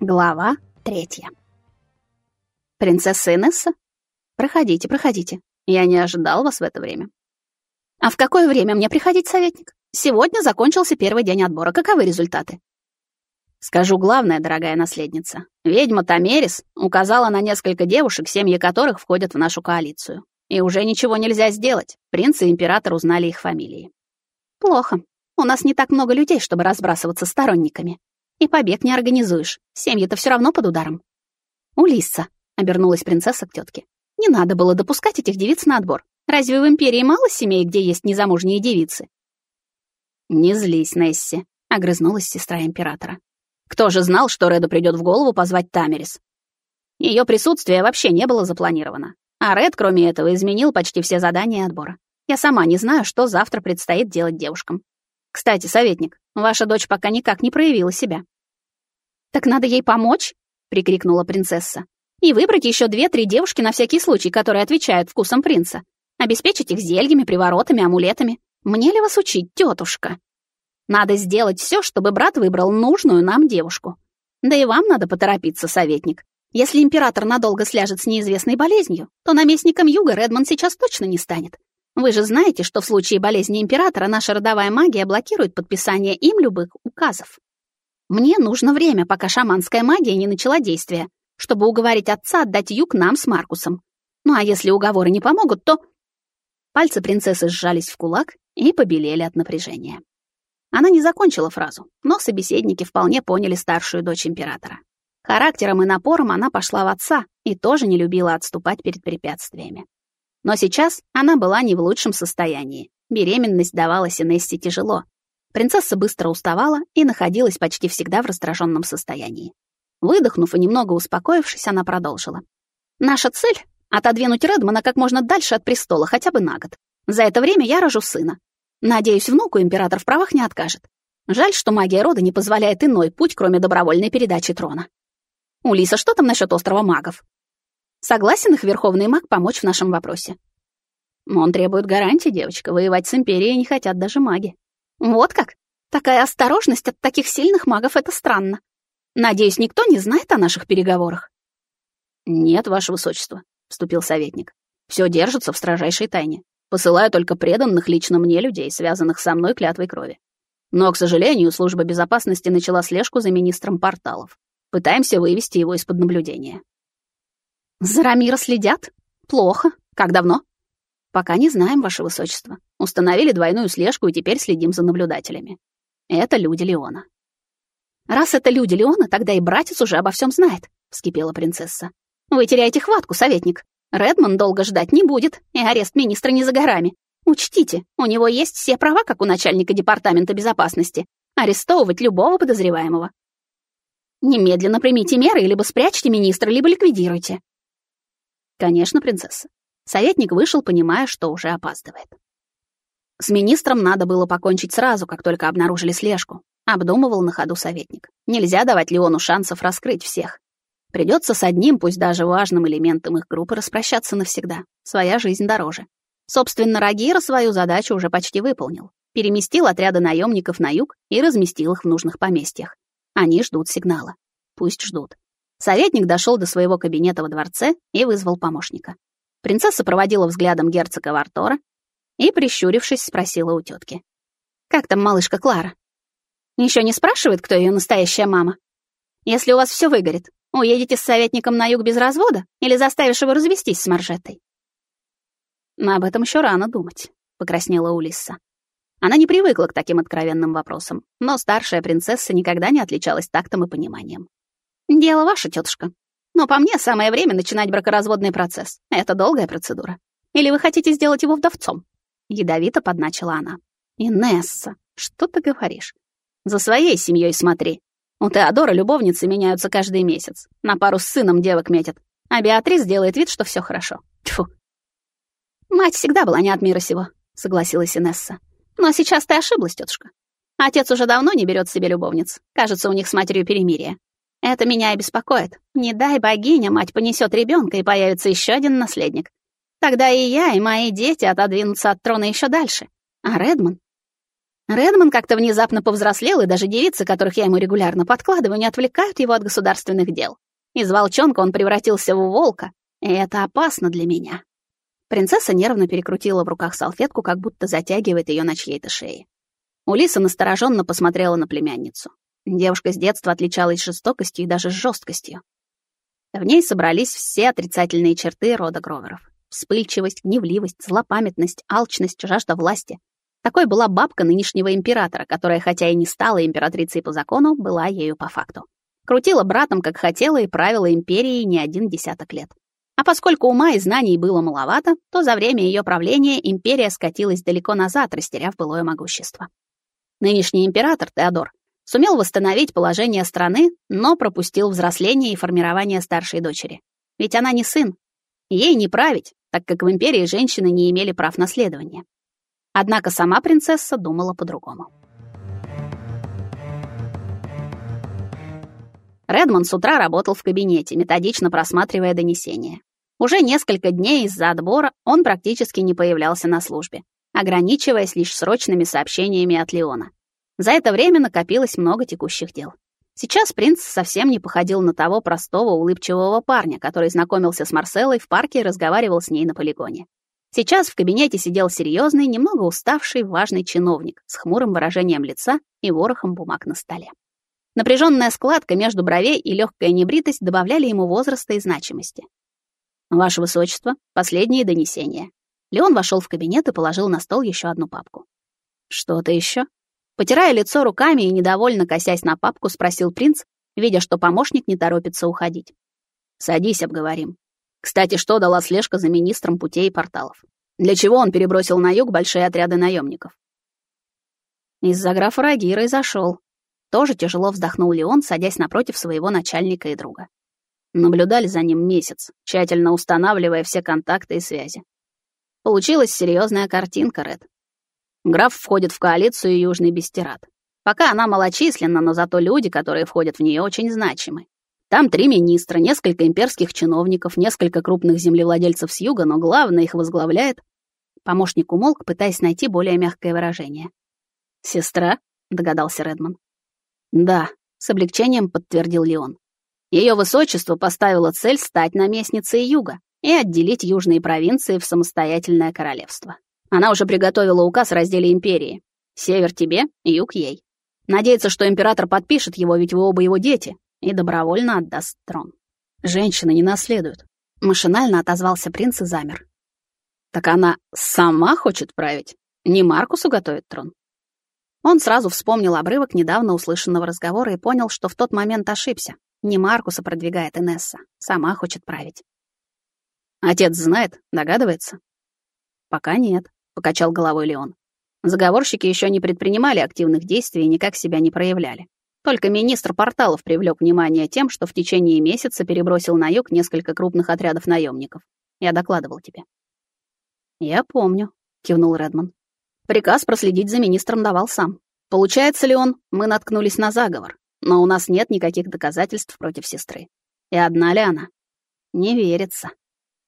Глава третья. Принцесса Инесса? Проходите, проходите. Я не ожидал вас в это время. А в какое время мне приходить, советник? Сегодня закончился первый день отбора. Каковы результаты? Скажу главное, дорогая наследница. Ведьма Тамерис указала на несколько девушек, семьи которых входят в нашу коалицию. И уже ничего нельзя сделать. Принц и император узнали их фамилии. Плохо. У нас не так много людей, чтобы разбрасываться сторонниками. И побег не организуешь. Семьи-то все равно под ударом. Улисса, обернулась принцесса к тетке. Не надо было допускать этих девиц на отбор. Разве в империи мало семей, где есть незамужние девицы? Не злись, Несси, огрызнулась сестра императора. Кто же знал, что Реду придет в голову позвать Тамерис? Ее присутствие вообще не было запланировано. А Ред, кроме этого, изменил почти все задания отбора. Я сама не знаю, что завтра предстоит делать девушкам. Кстати, советник, ваша дочь пока никак не проявила себя. Так надо ей помочь, прикрикнула принцесса. И выбрать еще две-три девушки на всякий случай, которые отвечают вкусам принца. Обеспечить их зельями, приворотами, амулетами. Мне ли вас учить, тетушка? Надо сделать все, чтобы брат выбрал нужную нам девушку. Да и вам надо поторопиться, советник. Если император надолго сляжет с неизвестной болезнью, то наместником Юга Редман сейчас точно не станет. Вы же знаете, что в случае болезни императора наша родовая магия блокирует подписание им любых указов. Мне нужно время, пока шаманская магия не начала действия, чтобы уговорить отца отдать юг нам с Маркусом. Ну а если уговоры не помогут, то... Пальцы принцессы сжались в кулак и побелели от напряжения. Она не закончила фразу, но собеседники вполне поняли старшую дочь императора. Характером и напором она пошла в отца и тоже не любила отступать перед препятствиями. Но сейчас она была не в лучшем состоянии. Беременность давалась Инессе тяжело. Принцесса быстро уставала и находилась почти всегда в раздраженном состоянии. Выдохнув и немного успокоившись, она продолжила. «Наша цель — отодвинуть Редмана как можно дальше от престола, хотя бы на год. За это время я рожу сына. Надеюсь, внуку император в правах не откажет. Жаль, что магия рода не позволяет иной путь, кроме добровольной передачи трона. Улиса, что там насчет острова магов? Согласен их верховный маг помочь в нашем вопросе? Он требует гарантии, девочка. Воевать с империей не хотят даже маги. Вот как? Такая осторожность от таких сильных магов — это странно. Надеюсь, никто не знает о наших переговорах? Нет, ваше высочество, — вступил советник. Все держится в строжайшей тайне. Посылаю только преданных лично мне людей, связанных со мной клятвой крови. Но, к сожалению, служба безопасности начала слежку за министром порталов. Пытаемся вывести его из-под наблюдения. За Рамира следят? Плохо. Как давно? Пока не знаем, ваше высочество. Установили двойную слежку и теперь следим за наблюдателями. Это люди Леона. Раз это люди Леона, тогда и братец уже обо всем знает, вскипела принцесса. Вы теряете хватку, советник. Редман долго ждать не будет, и арест министра не за горами. Учтите, у него есть все права, как у начальника департамента безопасности, арестовывать любого подозреваемого. Немедленно примите меры, либо спрячьте министра, либо ликвидируйте. Конечно, принцесса. Советник вышел, понимая, что уже опаздывает. С министром надо было покончить сразу, как только обнаружили слежку. Обдумывал на ходу советник. Нельзя давать Леону шансов раскрыть всех. Придется с одним, пусть даже важным элементом их группы, распрощаться навсегда. Своя жизнь дороже. Собственно, Рагира свою задачу уже почти выполнил. Переместил отряды наемников на юг и разместил их в нужных поместьях. Они ждут сигнала. Пусть ждут. Советник дошел до своего кабинета во дворце и вызвал помощника. Принцесса проводила взглядом герцога Вартора и, прищурившись, спросила у тетки. «Как там малышка Клара?» Еще не спрашивает, кто ее настоящая мама? Если у вас все выгорит, уедете с советником на юг без развода или заставишь его развестись с Маржетой?» «Об этом еще рано думать», — покраснела Улисса. Она не привыкла к таким откровенным вопросам, но старшая принцесса никогда не отличалась тактом и пониманием. Дело ваше, тетушка. Но по мне самое время начинать бракоразводный процесс. Это долгая процедура. Или вы хотите сделать его вдовцом? Ядовито подначила она. Инесса, что ты говоришь? За своей семьей смотри. У Теодора любовницы меняются каждый месяц. На пару с сыном девок метят. А Беатрис делает вид, что все хорошо. Тьфу. Мать всегда была не от мира сего, согласилась Инесса. Но сейчас ты ошиблась, тетушка. Отец уже давно не берет себе любовниц. Кажется, у них с матерью перемирие. Это меня и беспокоит. Не дай богиня, мать понесет ребенка и появится еще один наследник. Тогда и я, и мои дети отодвинутся от трона еще дальше. А Редман? Редман как-то внезапно повзрослел, и даже девицы, которых я ему регулярно подкладываю, не отвлекают его от государственных дел. Из волчонка он превратился в волка, и это опасно для меня. Принцесса нервно перекрутила в руках салфетку, как будто затягивает ее на чьей-то шее. Улиса настороженно посмотрела на племянницу. Девушка с детства отличалась жестокостью и даже жесткостью. В ней собрались все отрицательные черты рода Гроверов. Вспыльчивость, гневливость, злопамятность, алчность, жажда власти. Такой была бабка нынешнего императора, которая, хотя и не стала императрицей по закону, была ею по факту. Крутила братом, как хотела, и правила империей не один десяток лет. А поскольку ума и знаний было маловато, то за время ее правления империя скатилась далеко назад, растеряв былое могущество. Нынешний император Теодор сумел восстановить положение страны, но пропустил взросление и формирование старшей дочери. Ведь она не сын. Ей не править, так как в империи женщины не имели прав наследования. Однако сама принцесса думала по-другому. Редмонд с утра работал в кабинете, методично просматривая донесения. Уже несколько дней из-за отбора он практически не появлялся на службе, ограничиваясь лишь срочными сообщениями от Леона. За это время накопилось много текущих дел. Сейчас принц совсем не походил на того простого улыбчивого парня, который знакомился с Марселой в парке и разговаривал с ней на полигоне. Сейчас в кабинете сидел серьезный, немного уставший, важный чиновник с хмурым выражением лица и ворохом бумаг на столе. Напряженная складка между бровей и легкая небритость добавляли ему возраста и значимости. «Ваше Высочество, последние донесения». Леон вошел в кабинет и положил на стол еще одну папку. «Что-то еще?» Потирая лицо руками и недовольно косясь на папку, спросил принц, видя, что помощник не торопится уходить. «Садись, обговорим. Кстати, что дала слежка за министром путей и порталов? Для чего он перебросил на юг большие отряды наемников? Из-за графа Рагира и зашел. Тоже тяжело вздохнул Леон, садясь напротив своего начальника и друга. Наблюдали за ним месяц, тщательно устанавливая все контакты и связи. Получилась серьезная картинка, Ред. Граф входит в коалицию Южный Бестерат. Пока она малочисленна, но зато люди, которые входят в нее, очень значимы. Там три министра, несколько имперских чиновников, несколько крупных землевладельцев с юга, но главное их возглавляет... Помощник умолк, пытаясь найти более мягкое выражение. «Сестра?» — догадался Редман. «Да», — с облегчением подтвердил Леон. Ее высочество поставило цель стать наместницей юга и отделить южные провинции в самостоятельное королевство. Она уже приготовила указ о разделе империи. Север тебе, юг ей. Надеется, что император подпишет его, ведь вы оба его дети, и добровольно отдаст трон. Женщины не наследуют. Машинально отозвался принц и замер. Так она сама хочет править? Не Маркусу готовит трон? Он сразу вспомнил обрывок недавно услышанного разговора и понял, что в тот момент ошибся. Не Маркуса продвигает Инесса, сама хочет править. Отец знает, догадывается? Пока нет, покачал головой Леон. Заговорщики еще не предпринимали активных действий и никак себя не проявляли. Только министр порталов привлек внимание тем, что в течение месяца перебросил на юг несколько крупных отрядов наемников. Я докладывал тебе. Я помню, кивнул Редман. Приказ проследить за министром давал сам. Получается ли он, мы наткнулись на заговор, но у нас нет никаких доказательств против сестры. И одна ли она? Не верится.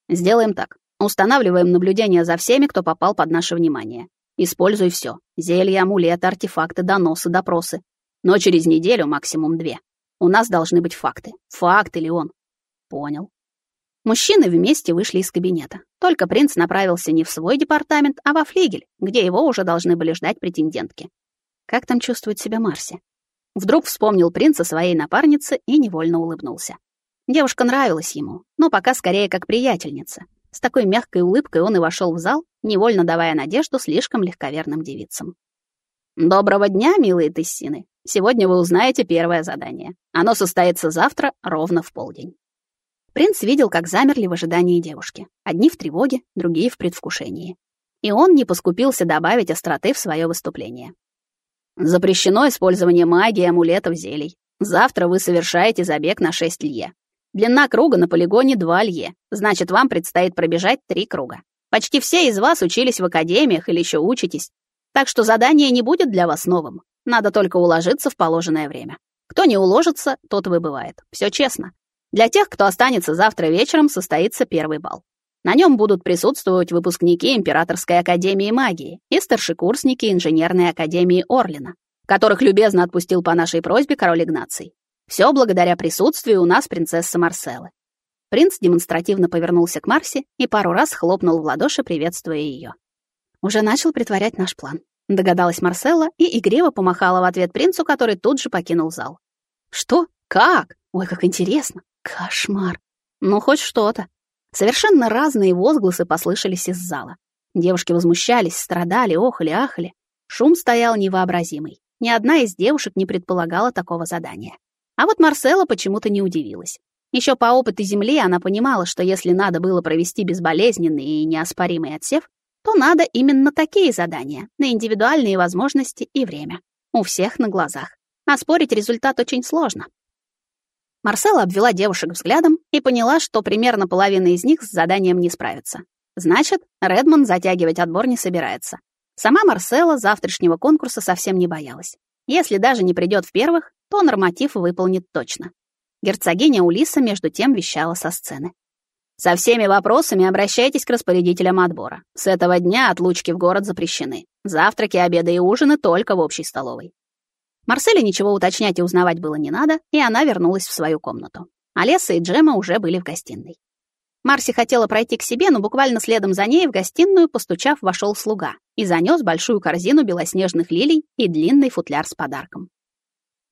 Сделаем так. Устанавливаем наблюдение за всеми, кто попал под наше внимание. Используй все: Зелья, амулеты, артефакты, доносы, допросы. Но через неделю максимум две. У нас должны быть факты. Факты ли он? Понял. Мужчины вместе вышли из кабинета. Только принц направился не в свой департамент, а во флигель, где его уже должны были ждать претендентки. Как там чувствует себя Марси? Вдруг вспомнил принц о своей напарнице и невольно улыбнулся. Девушка нравилась ему, но пока скорее как приятельница. С такой мягкой улыбкой он и вошел в зал, невольно давая надежду слишком легковерным девицам. «Доброго дня, милые тессины!» Сегодня вы узнаете первое задание. Оно состоится завтра ровно в полдень. Принц видел, как замерли в ожидании девушки. Одни в тревоге, другие в предвкушении. И он не поскупился добавить остроты в свое выступление. Запрещено использование магии, амулетов, зелий. Завтра вы совершаете забег на 6 лье. Длина круга на полигоне 2 лье. Значит, вам предстоит пробежать 3 круга. Почти все из вас учились в академиях или еще учитесь. Так что задание не будет для вас новым. Надо только уложиться в положенное время. Кто не уложится, тот выбывает. Все честно. Для тех, кто останется завтра вечером, состоится первый бал. На нем будут присутствовать выпускники Императорской академии магии и старшекурсники Инженерной академии Орлина, которых любезно отпустил по нашей просьбе король Игнаций. Все благодаря присутствию у нас принцессы Марселы. Принц демонстративно повернулся к Марсе и пару раз хлопнул в ладоши, приветствуя ее. Уже начал притворять наш план. Догадалась Марселла и игриво помахала в ответ принцу, который тут же покинул зал. Что? Как? Ой, как интересно. Кошмар. Ну, хоть что-то. Совершенно разные возгласы послышались из зала. Девушки возмущались, страдали, охали, ахали. Шум стоял невообразимый. Ни одна из девушек не предполагала такого задания. А вот Марсела почему-то не удивилась. Еще по опыту Земли она понимала, что если надо было провести безболезненный и неоспоримый отсев, то надо именно такие задания, на индивидуальные возможности и время. У всех на глазах. А спорить результат очень сложно. Марсела обвела девушек взглядом и поняла, что примерно половина из них с заданием не справится. Значит, Редмонд затягивать отбор не собирается. Сама Марсела завтрашнего конкурса совсем не боялась. Если даже не придет в первых, то норматив выполнит точно. Герцогиня Улиса между тем вещала со сцены. «Со всеми вопросами обращайтесь к распорядителям отбора. С этого дня отлучки в город запрещены. Завтраки, обеды и ужины только в общей столовой». Марселе ничего уточнять и узнавать было не надо, и она вернулась в свою комнату. Олеса и Джема уже были в гостиной. Марси хотела пройти к себе, но буквально следом за ней в гостиную, постучав, вошел слуга и занес большую корзину белоснежных лилий и длинный футляр с подарком.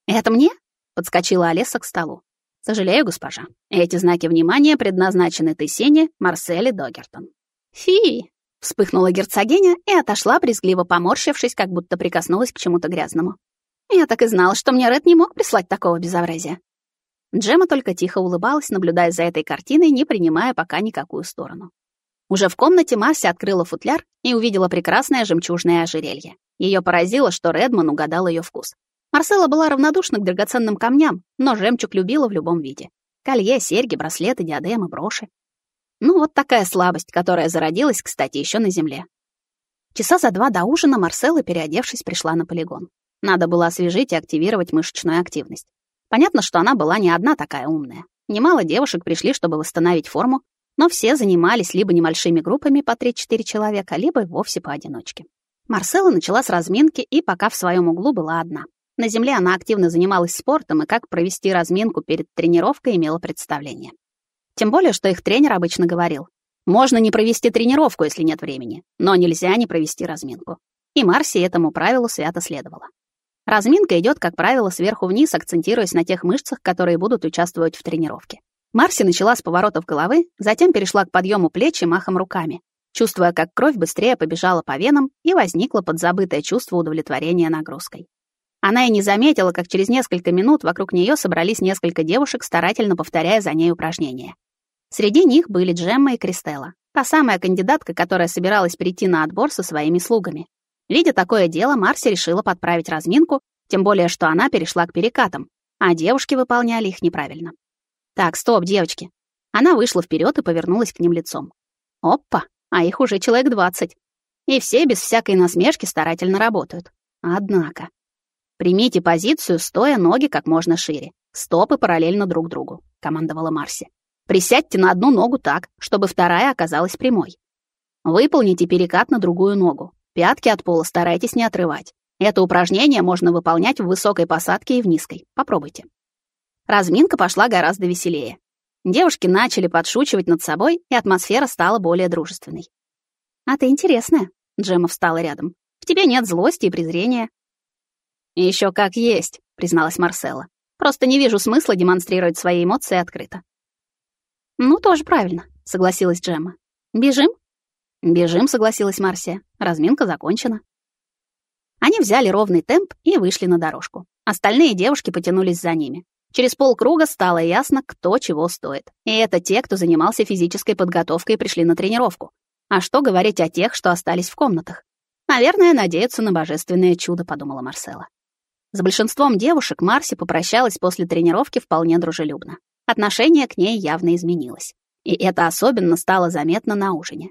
«Это мне?» — подскочила Олеса к столу. «Сожалею, госпожа. Эти знаки внимания предназначены Тессене Марселе Догертон». «Фи!» — вспыхнула герцогиня и отошла, брезгливо поморщившись, как будто прикоснулась к чему-то грязному. «Я так и знала, что мне Ред не мог прислать такого безобразия». Джема только тихо улыбалась, наблюдая за этой картиной, не принимая пока никакую сторону. Уже в комнате Марси открыла футляр и увидела прекрасное жемчужное ожерелье. Ее поразило, что Редман угадал ее вкус. Марсела была равнодушна к драгоценным камням, но жемчуг любила в любом виде. Колье, серьги, браслеты, диадемы, броши. Ну, вот такая слабость, которая зародилась, кстати, еще на земле. Часа за два до ужина Марсела, переодевшись, пришла на полигон. Надо было освежить и активировать мышечную активность. Понятно, что она была не одна такая умная. Немало девушек пришли, чтобы восстановить форму, но все занимались либо небольшими группами по 3-4 человека, либо вовсе поодиночке. Марсела начала с разминки и пока в своем углу была одна. На земле она активно занималась спортом и как провести разминку перед тренировкой имела представление. Тем более, что их тренер обычно говорил, можно не провести тренировку, если нет времени, но нельзя не провести разминку. И Марси этому правилу свято следовала. Разминка идет, как правило, сверху вниз, акцентируясь на тех мышцах, которые будут участвовать в тренировке. Марси начала с поворотов головы, затем перешла к подъему плеч и махом руками, чувствуя, как кровь быстрее побежала по венам и возникло подзабытое чувство удовлетворения нагрузкой. Она и не заметила, как через несколько минут вокруг нее собрались несколько девушек, старательно повторяя за ней упражнения. Среди них были Джемма и Кристелла, та самая кандидатка, которая собиралась прийти на отбор со своими слугами. Видя такое дело, Марси решила подправить разминку, тем более, что она перешла к перекатам, а девушки выполняли их неправильно. «Так, стоп, девочки!» Она вышла вперед и повернулась к ним лицом. «Опа, а их уже человек двадцать. И все без всякой насмешки старательно работают. Однако, «Примите позицию, стоя ноги как можно шире. Стопы параллельно друг другу», — командовала Марси. «Присядьте на одну ногу так, чтобы вторая оказалась прямой. Выполните перекат на другую ногу. Пятки от пола старайтесь не отрывать. Это упражнение можно выполнять в высокой посадке и в низкой. Попробуйте». Разминка пошла гораздо веселее. Девушки начали подшучивать над собой, и атмосфера стала более дружественной. «А ты интересная», — Джема встала рядом. «В тебе нет злости и презрения, Еще как есть», — призналась Марсела. «Просто не вижу смысла демонстрировать свои эмоции открыто». «Ну, тоже правильно», — согласилась Джемма. «Бежим?» «Бежим», — согласилась Марсия. «Разминка закончена». Они взяли ровный темп и вышли на дорожку. Остальные девушки потянулись за ними. Через полкруга стало ясно, кто чего стоит. И это те, кто занимался физической подготовкой и пришли на тренировку. А что говорить о тех, что остались в комнатах? Наверное, надеются на божественное чудо, подумала Марсела. С большинством девушек Марси попрощалась после тренировки вполне дружелюбно. Отношение к ней явно изменилось. И это особенно стало заметно на ужине.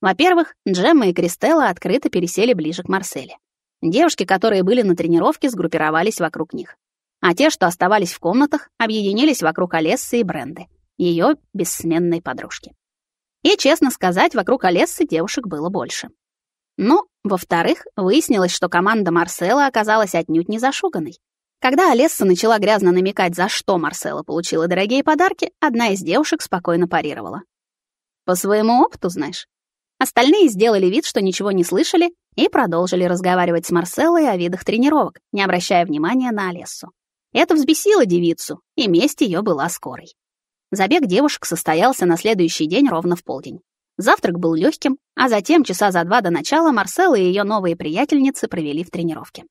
Во-первых, Джемма и Кристелла открыто пересели ближе к Марселе. Девушки, которые были на тренировке, сгруппировались вокруг них. А те, что оставались в комнатах, объединились вокруг Олессы и Бренды, ее бессменной подружки. И, честно сказать, вокруг Олессы девушек было больше. Но, во-вторых, выяснилось, что команда Марсела оказалась отнюдь не зашуганной. Когда Олесса начала грязно намекать, за что Марсела получила дорогие подарки, одна из девушек спокойно парировала. «По своему опыту, знаешь». Остальные сделали вид, что ничего не слышали, и продолжили разговаривать с Марселой о видах тренировок, не обращая внимания на Олессу. Это взбесило девицу, и месть ее была скорой. Забег девушек состоялся на следующий день ровно в полдень. Завтрак был легким, а затем, часа за два до начала, Марсела и ее новые приятельницы провели в тренировке.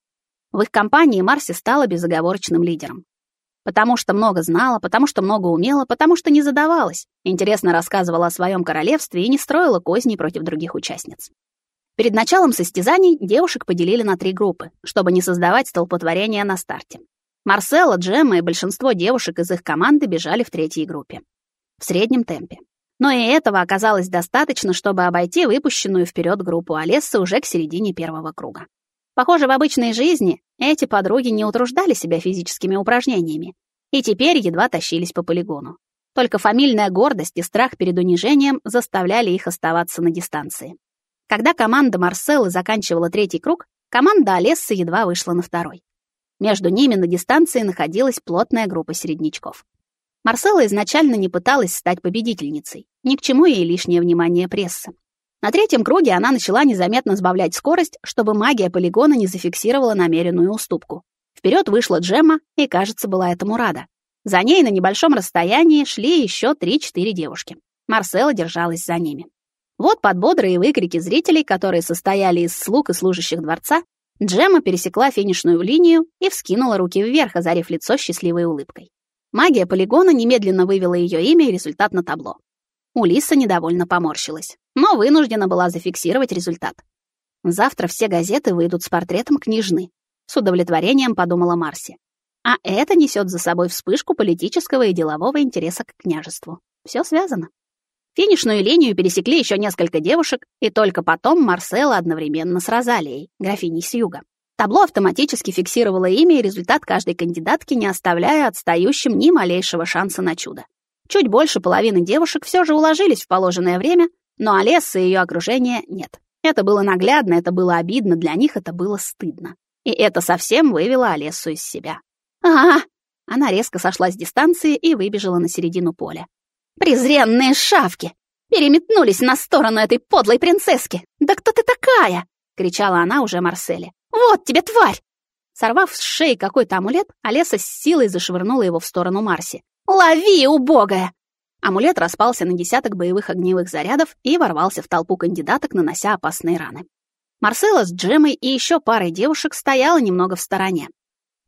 В их компании Марси стала безоговорочным лидером. Потому что много знала, потому что много умела, потому что не задавалась, интересно рассказывала о своем королевстве и не строила козней против других участниц. Перед началом состязаний девушек поделили на три группы, чтобы не создавать столпотворения на старте. Марсела, Джемма и большинство девушек из их команды бежали в третьей группе. В среднем темпе. Но и этого оказалось достаточно, чтобы обойти выпущенную вперед группу Олессы уже к середине первого круга. Похоже, в обычной жизни эти подруги не утруждали себя физическими упражнениями и теперь едва тащились по полигону. Только фамильная гордость и страх перед унижением заставляли их оставаться на дистанции. Когда команда Марселы заканчивала третий круг, команда Олессы едва вышла на второй. Между ними на дистанции находилась плотная группа середнячков. Марсела изначально не пыталась стать победительницей, ни к чему ей лишнее внимание прессы. На третьем круге она начала незаметно сбавлять скорость, чтобы магия полигона не зафиксировала намеренную уступку. Вперед вышла Джемма и, кажется, была этому рада. За ней на небольшом расстоянии шли еще 3-4 девушки. Марсела держалась за ними. Вот под бодрые выкрики зрителей, которые состояли из слуг и служащих дворца, Джемма пересекла финишную линию и вскинула руки вверх, озарив лицо счастливой улыбкой. Магия полигона немедленно вывела ее имя и результат на табло. Улиса недовольно поморщилась, но вынуждена была зафиксировать результат. Завтра все газеты выйдут с портретом княжны. С удовлетворением подумала Марси. А это несет за собой вспышку политического и делового интереса к княжеству. Все связано. Финишную линию пересекли еще несколько девушек, и только потом Марсела одновременно с Розалией, графиней с юга. Табло автоматически фиксировало имя и результат каждой кандидатки, не оставляя отстающим ни малейшего шанса на чудо. Чуть больше половины девушек все же уложились в положенное время, но Олесса и ее окружение нет. Это было наглядно, это было обидно, для них это было стыдно. И это совсем вывело Олессу из себя. а, Она резко сошла с дистанции и выбежала на середину поля. «Презренные шавки! Переметнулись на сторону этой подлой принцесски! Да кто ты такая?» — кричала она уже Марселе. «Вот тебе, тварь!» Сорвав с шеи какой-то амулет, Олеса с силой зашвырнула его в сторону Марси. «Лови, убогая!» Амулет распался на десяток боевых огневых зарядов и ворвался в толпу кандидаток, нанося опасные раны. Марсела с Джемой и еще парой девушек стояла немного в стороне.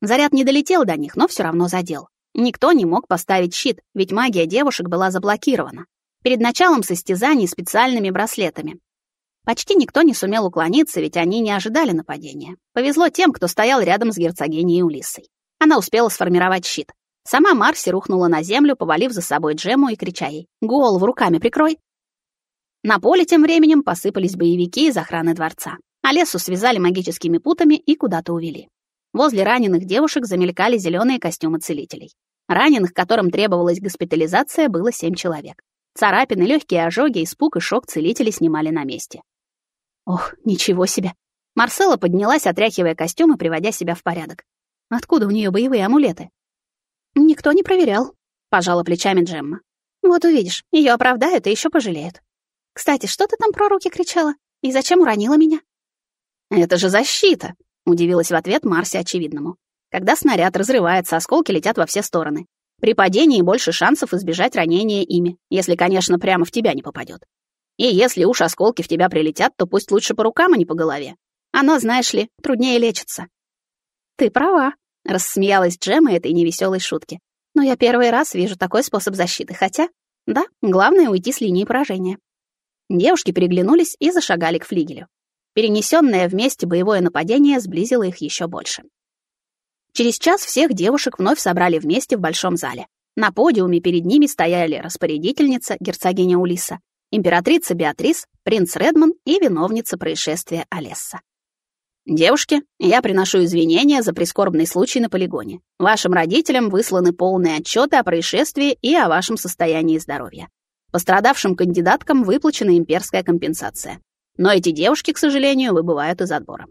Заряд не долетел до них, но все равно задел. Никто не мог поставить щит, ведь магия девушек была заблокирована. Перед началом состязаний специальными браслетами. Почти никто не сумел уклониться, ведь они не ожидали нападения. Повезло тем, кто стоял рядом с герцогиней Улиссой. Она успела сформировать щит. Сама Марси рухнула на землю, повалив за собой Джему и крича ей «Голову руками прикрой!». На поле тем временем посыпались боевики из охраны дворца. А лесу связали магическими путами и куда-то увели. Возле раненых девушек замелькали зеленые костюмы целителей. Раненых, которым требовалась госпитализация, было семь человек. Царапины, легкие ожоги, испуг и шок целители снимали на месте. Ох, ничего себе. Марсела поднялась, отряхивая костюм и приводя себя в порядок. Откуда у нее боевые амулеты? Никто не проверял, пожала плечами Джемма. Вот увидишь, ее оправдают и еще пожалеют. Кстати, что ты там про руки кричала? И зачем уронила меня? Это же защита, удивилась в ответ Марси очевидному. Когда снаряд разрывается, осколки летят во все стороны. При падении больше шансов избежать ранения ими, если, конечно, прямо в тебя не попадет. И если уж осколки в тебя прилетят, то пусть лучше по рукам, а не по голове. Оно, знаешь ли, труднее лечится. Ты права, Рассмеялась Джема этой невеселой шутки. Но я первый раз вижу такой способ защиты, хотя... Да, главное — уйти с линии поражения. Девушки переглянулись и зашагали к флигелю. Перенесенное вместе боевое нападение сблизило их еще больше. Через час всех девушек вновь собрали вместе в большом зале. На подиуме перед ними стояли распорядительница, герцогиня Улиса, императрица Беатрис, принц Редман и виновница происшествия Олесса. «Девушки, я приношу извинения за прискорбный случай на полигоне. Вашим родителям высланы полные отчеты о происшествии и о вашем состоянии здоровья. Пострадавшим кандидаткам выплачена имперская компенсация. Но эти девушки, к сожалению, выбывают из отбора.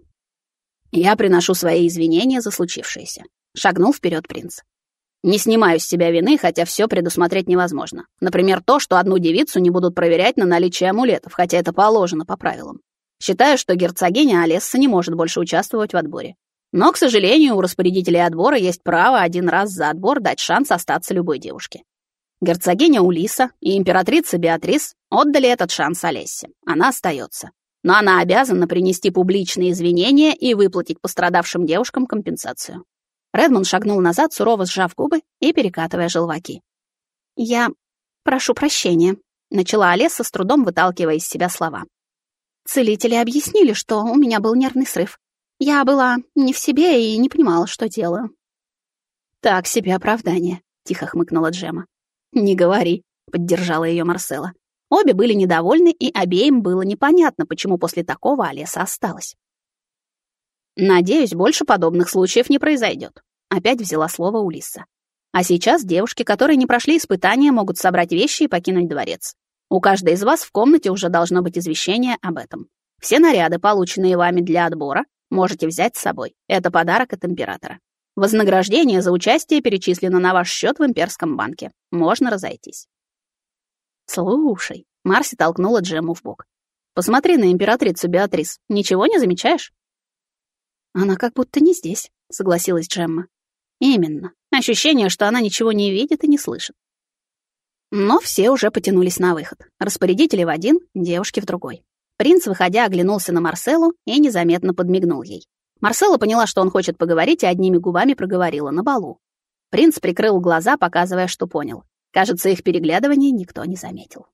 Я приношу свои извинения за случившееся. Шагнул вперед принц. Не снимаю с себя вины, хотя все предусмотреть невозможно. Например, то, что одну девицу не будут проверять на наличие амулетов, хотя это положено по правилам. Считаю, что герцогиня Олесса не может больше участвовать в отборе. Но, к сожалению, у распорядителей отбора есть право один раз за отбор дать шанс остаться любой девушке. Герцогиня Улиса и императрица Беатрис отдали этот шанс Олессе. Она остается. Но она обязана принести публичные извинения и выплатить пострадавшим девушкам компенсацию. Редмонд шагнул назад, сурово сжав губы и перекатывая желваки. «Я прошу прощения», — начала Олеса, с трудом выталкивая из себя слова. «Целители объяснили, что у меня был нервный срыв. Я была не в себе и не понимала, что делаю». «Так себе оправдание», — тихо хмыкнула Джема. «Не говори», — поддержала ее Марсела. Обе были недовольны, и обеим было непонятно, почему после такого Олеса осталась. Надеюсь, больше подобных случаев не произойдет. Опять взяла слово Улисса. А сейчас девушки, которые не прошли испытания, могут собрать вещи и покинуть дворец. У каждой из вас в комнате уже должно быть извещение об этом. Все наряды, полученные вами для отбора, можете взять с собой. Это подарок от императора. Вознаграждение за участие перечислено на ваш счет в имперском банке. Можно разойтись. Слушай, Марси толкнула Джему в бок. Посмотри на императрицу Беатрис. Ничего не замечаешь? Она как будто не здесь, согласилась Джемма. Именно. Ощущение, что она ничего не видит и не слышит. Но все уже потянулись на выход. Распорядители в один, девушки в другой. Принц, выходя, оглянулся на Марселу и незаметно подмигнул ей. Марсела поняла, что он хочет поговорить, и одними губами проговорила на балу. Принц прикрыл глаза, показывая, что понял. Кажется, их переглядывание никто не заметил.